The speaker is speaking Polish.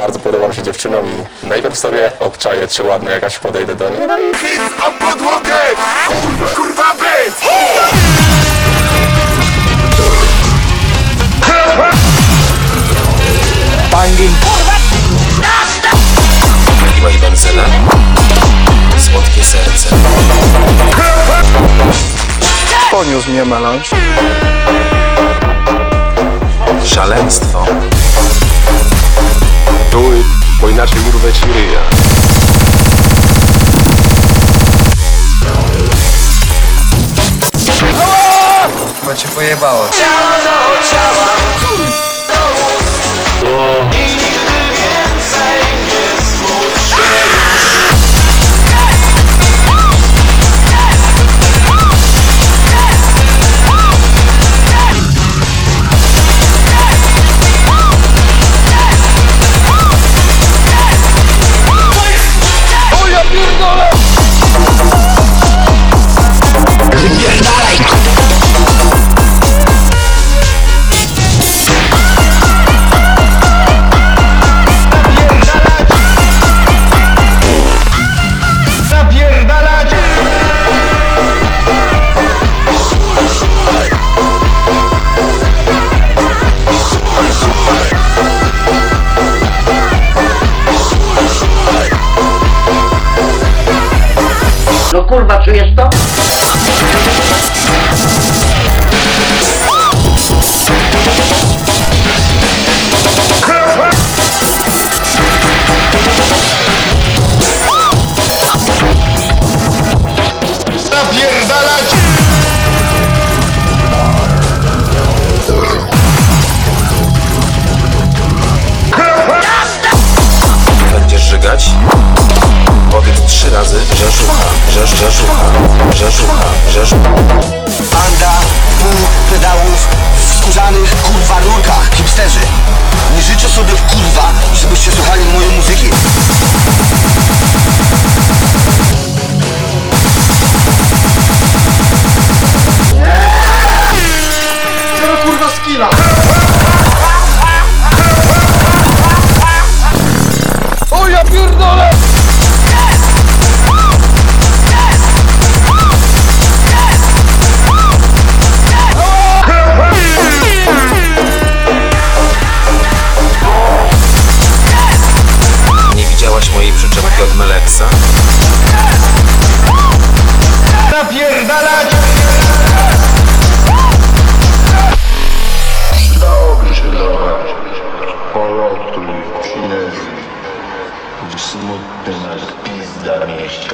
bardzo podobam się dziewczynom i najpierw sobie obczaję, czy ładna jakaś podejdę do niej. No i o podłogę! Kurwa, kurwa, bez! Paliła i benzyna Słodkie serce Poniósł mnie melanż. Szaleństwo inaczej urwę ci ryja. Bo cię pojebało. No kurwa, czujesz to? Razy. Rzeszucha, Rzesz, Rzeszucha, Rzeszucha, Rzeszucha Banda pół pedałów w skórzanych kurwa rurkach Hipsterzy. Nie życzę sobie kurwa, żebyście słuchali mojej przyczepki od Meleksa? Dobrze dawaj, polotuj, przyjeżdżaj, gdzie smutny nas pizda mieście.